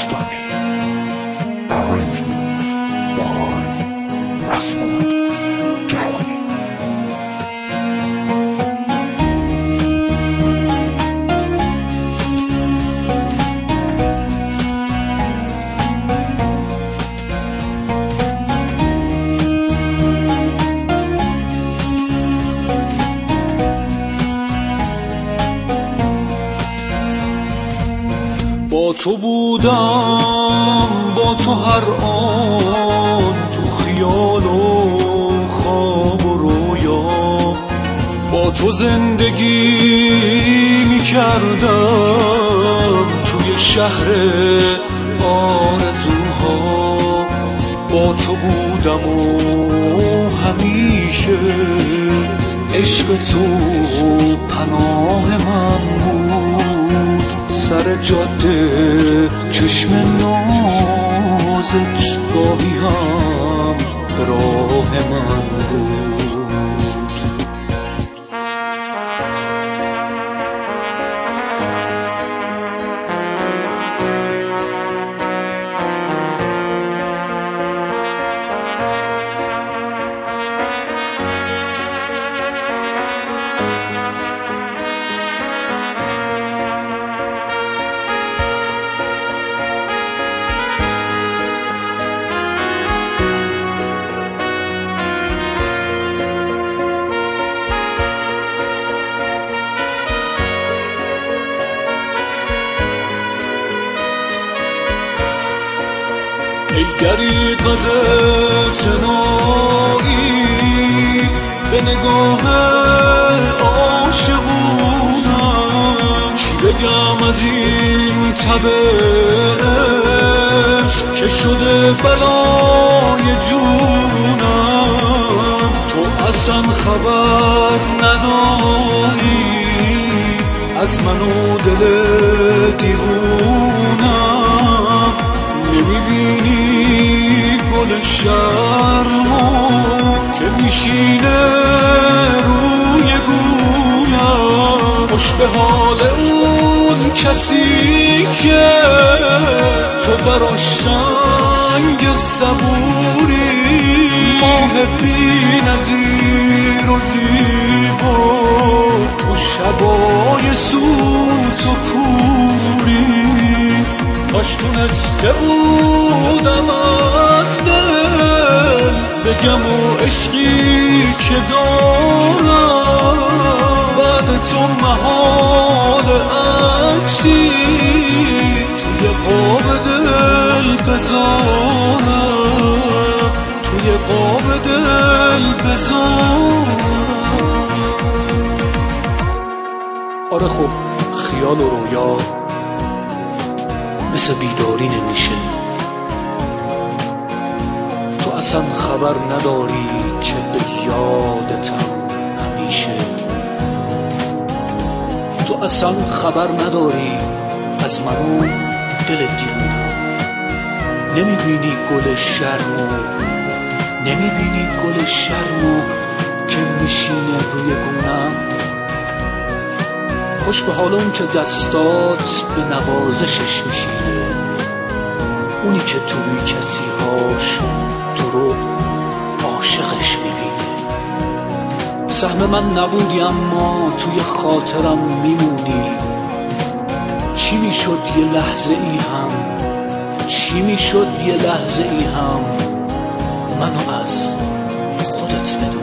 Stop. تو بودم با تو هر آن تو خیال و خواب و رویا. با تو زندگی می کردم توی شهر آرزوها. با تو بودم و همیشه عشق تو پناه من سر جاده چشم نازت گاهی هم راه من. ای دریق از تنایی به نگاه عاشقونم. چی بگم از این تبش که شده بلای جونم. تو اصلا خبر نداری. از من و گل شرمو که میشینه روی گولم خوش به حال اون کسی که تو براش سنگ صبوری. ماه بی نظیر. کاش تونسته بودم از دل بگم و عشقی که دارم بعد تو محال عکسی توی قاب دل بذارم توی قاب دل بذارم آره خب خیال و رویا مثل بیداری نمیشه. تو اصلا خبر نداری که به یادتم همیشه. تو اصلا خبر نداری از منو دل دیوونم نمی‌بینی گل شرمو نمی‌بینی گل شرمو که میشینه روی گونم خوش به حال اون که دستات به نوازشش میشینه اونی که توی کسی هاش تو رو عاشقش می‌بینه سهم من نبودی اما توی خاطرم میمونی. چی می‌شد یه لحظه ای هم؟ چی می‌شد یه لحظه ای هم؟ منو از خودت بدون